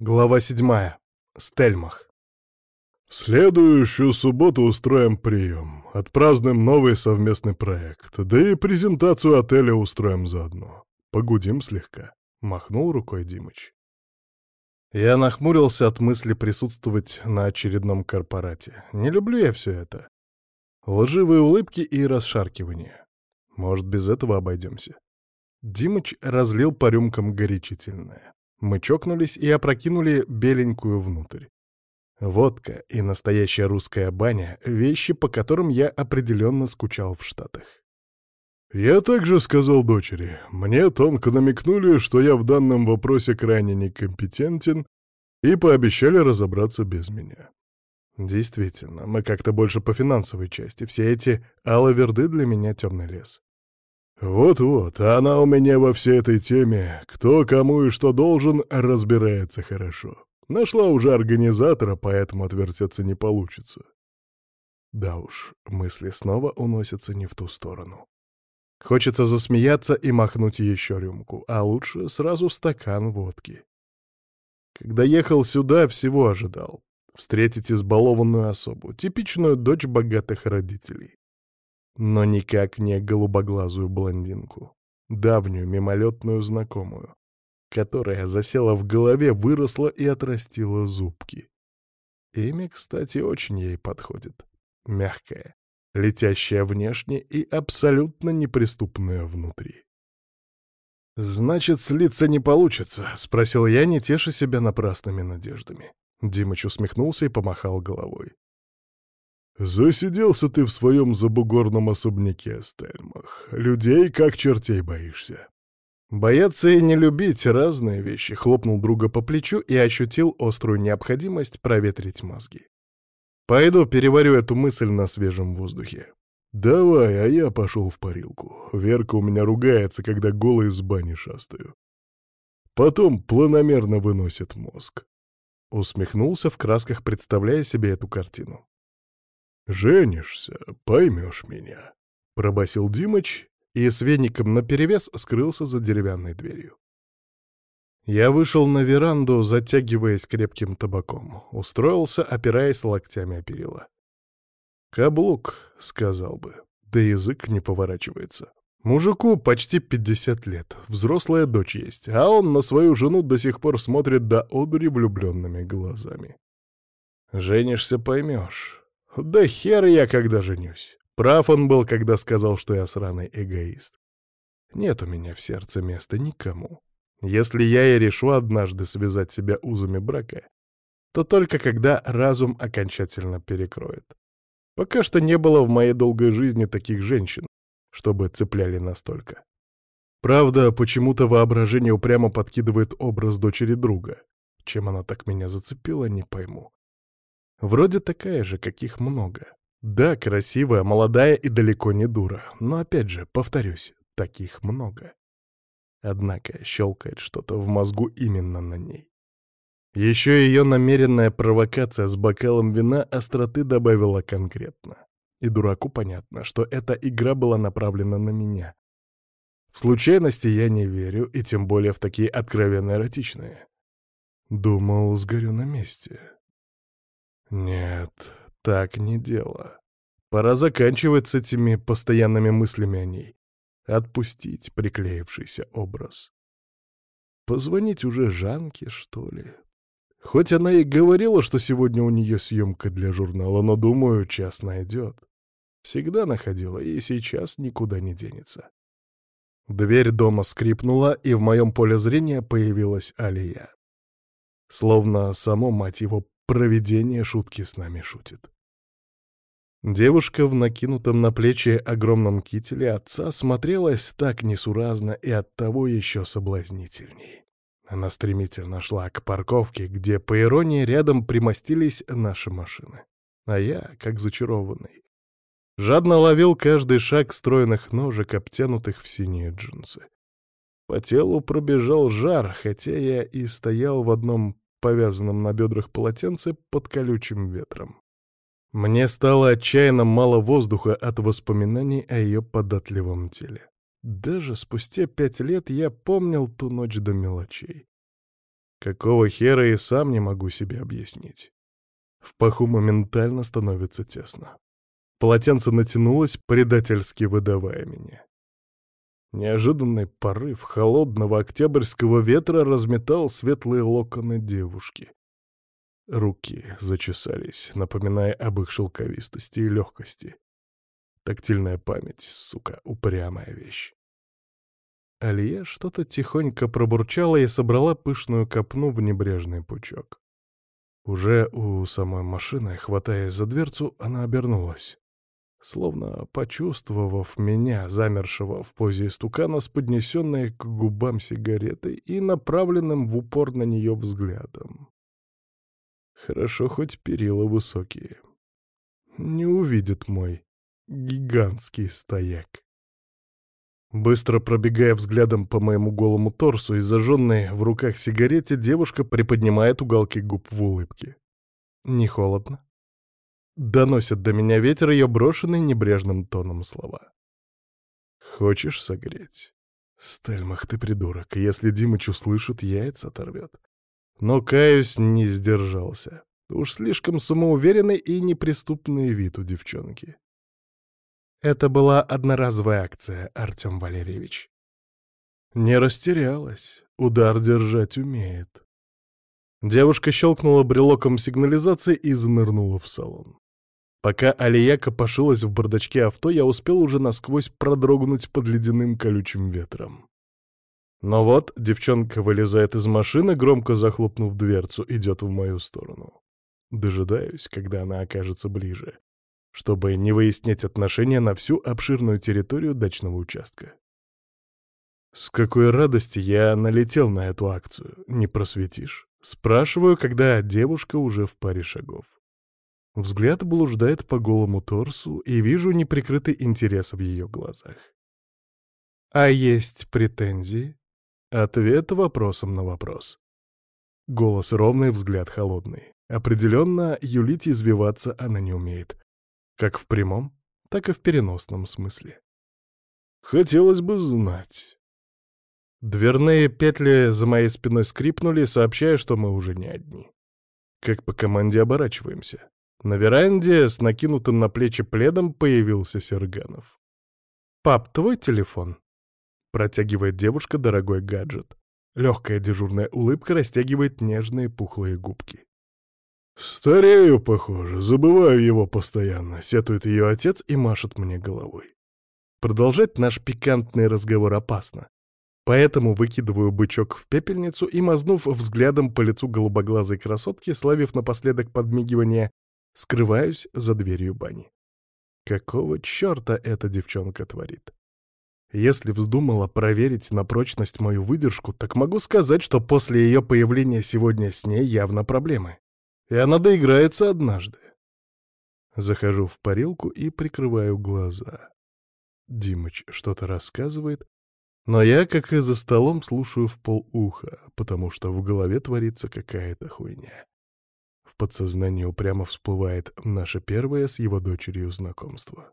Глава седьмая. Стельмах. В следующую субботу устроим прием. Отпразднуем новый совместный проект. Да и презентацию отеля устроим заодно. Погудим слегка. Махнул рукой Димыч. Я нахмурился от мысли присутствовать на очередном корпорате. Не люблю я все это. Лживые улыбки и расшаркивания. Может, без этого обойдемся. Димыч разлил по рюмкам горячительное. Мы чокнулись и опрокинули беленькую внутрь. Водка и настоящая русская баня — вещи, по которым я определенно скучал в Штатах. Я также сказал дочери. Мне тонко намекнули, что я в данном вопросе крайне некомпетентен, и пообещали разобраться без меня. Действительно, мы как-то больше по финансовой части. Все эти алаверды для меня темный лес. Вот-вот, она у меня во всей этой теме, кто кому и что должен, разбирается хорошо. Нашла уже организатора, поэтому отвертеться не получится. Да уж, мысли снова уносятся не в ту сторону. Хочется засмеяться и махнуть еще рюмку, а лучше сразу стакан водки. Когда ехал сюда, всего ожидал. Встретить избалованную особу, типичную дочь богатых родителей но никак не голубоглазую блондинку, давнюю мимолетную знакомую, которая засела в голове, выросла и отрастила зубки. Имя, кстати, очень ей подходит. Мягкое, летящее внешне и абсолютно неприступное внутри. «Значит, слиться не получится?» — спросил я, не теша себя напрасными надеждами. Димыч усмехнулся и помахал головой. «Засиделся ты в своем забугорном особняке, Стельмах. Людей как чертей боишься». «Бояться и не любить — разные вещи», — хлопнул друга по плечу и ощутил острую необходимость проветрить мозги. «Пойду переварю эту мысль на свежем воздухе». «Давай, а я пошел в парилку. Верка у меня ругается, когда голый из бани шастаю. Потом планомерно выносит мозг». Усмехнулся в красках, представляя себе эту картину. «Женишься, поймешь меня», — пробасил Димыч и с веником наперевес скрылся за деревянной дверью. Я вышел на веранду, затягиваясь крепким табаком, устроился, опираясь локтями о перила. «Каблук», — сказал бы, да язык не поворачивается. Мужику почти пятьдесят лет, взрослая дочь есть, а он на свою жену до сих пор смотрит до одури влюбленными глазами. «Женишься, поймешь». Да хер я когда женюсь. Прав он был, когда сказал, что я сраный эгоист. Нет у меня в сердце места никому. Если я и решу однажды связать себя узами брака, то только когда разум окончательно перекроет. Пока что не было в моей долгой жизни таких женщин, чтобы цепляли настолько. Правда, почему-то воображение упрямо подкидывает образ дочери друга. Чем она так меня зацепила, не пойму. Вроде такая же, каких много. Да, красивая, молодая и далеко не дура. Но опять же, повторюсь, таких много. Однако щелкает что-то в мозгу именно на ней. Еще ее намеренная провокация с бокалом вина остроты добавила конкретно. И дураку понятно, что эта игра была направлена на меня. В случайности я не верю, и тем более в такие откровенно эротичные. Думал, сгорю на месте. Нет, так не дело. Пора заканчивать с этими постоянными мыслями о ней. Отпустить приклеившийся образ. Позвонить уже Жанке, что ли? Хоть она и говорила, что сегодня у нее съемка для журнала, но, думаю, час найдет. Всегда находила и сейчас никуда не денется. Дверь дома скрипнула, и в моем поле зрения появилась Алия. Словно само, мать его, Провидение шутки с нами шутит. Девушка в накинутом на плечи огромном кителе отца смотрелась так несуразно и оттого еще соблазнительней. Она стремительно шла к парковке, где, по иронии, рядом примостились наши машины. А я, как зачарованный, жадно ловил каждый шаг стройных ножек, обтянутых в синие джинсы. По телу пробежал жар, хотя я и стоял в одном повязанном на бедрах полотенце под колючим ветром. Мне стало отчаянно мало воздуха от воспоминаний о ее податливом теле. Даже спустя пять лет я помнил ту ночь до мелочей. Какого хера и сам не могу себе объяснить. В паху моментально становится тесно. Полотенце натянулось, предательски выдавая меня. Неожиданный порыв холодного октябрьского ветра разметал светлые локоны девушки. Руки зачесались, напоминая об их шелковистости и легкости. Тактильная память, сука, упрямая вещь. Алия что-то тихонько пробурчала и собрала пышную копну в небрежный пучок. Уже у самой машины, хватаясь за дверцу, она обернулась. Словно почувствовав меня, замершего в позе истукана с поднесенной к губам сигаретой и направленным в упор на нее взглядом. Хорошо, хоть перила высокие. Не увидит мой гигантский стояк. Быстро пробегая взглядом по моему голому торсу и зажженной в руках сигарете, девушка приподнимает уголки губ в улыбке. Не холодно? Доносят до меня ветер ее брошенный небрежным тоном слова. «Хочешь согреть?» «Стельмах, ты придурок. Если Димыч услышит, яйца оторвет». Но, каюсь, не сдержался. Уж слишком самоуверенный и неприступный вид у девчонки. Это была одноразовая акция, Артем Валерьевич. Не растерялась, удар держать умеет. Девушка щелкнула брелоком сигнализации и занырнула в салон. Пока Алия копошилась в бардачке авто, я успел уже насквозь продрогнуть под ледяным колючим ветром. Но вот девчонка вылезает из машины, громко захлопнув дверцу, идет в мою сторону. Дожидаюсь, когда она окажется ближе чтобы не выяснять отношения на всю обширную территорию дачного участка. С какой радости я налетел на эту акцию, не просветишь? Спрашиваю, когда девушка уже в паре шагов. Взгляд блуждает по голому торсу, и вижу неприкрытый интерес в ее глазах. А есть претензии? Ответ вопросом на вопрос. Голос ровный, взгляд холодный. Определенно, юлить и извиваться она не умеет. Как в прямом, так и в переносном смысле. Хотелось бы знать. Дверные петли за моей спиной скрипнули, сообщая, что мы уже не одни. Как по команде оборачиваемся. На веранде с накинутым на плечи пледом появился Серганов. «Пап, твой телефон?» Протягивает девушка дорогой гаджет. Легкая дежурная улыбка растягивает нежные пухлые губки. «Старею, похоже, забываю его постоянно», — сетует ее отец и машет мне головой. Продолжать наш пикантный разговор опасно. Поэтому выкидываю бычок в пепельницу и, мазнув взглядом по лицу голубоглазой красотки, славив напоследок подмигивание, скрываюсь за дверью бани. Какого черта эта девчонка творит? Если вздумала проверить на прочность мою выдержку, так могу сказать, что после ее появления сегодня с ней явно проблемы. И она доиграется однажды. Захожу в парилку и прикрываю глаза. Димыч что-то рассказывает, но я, как и за столом, слушаю в полуха, потому что в голове творится какая-то хуйня. Подсознании упрямо всплывает наше первое с его дочерью знакомство.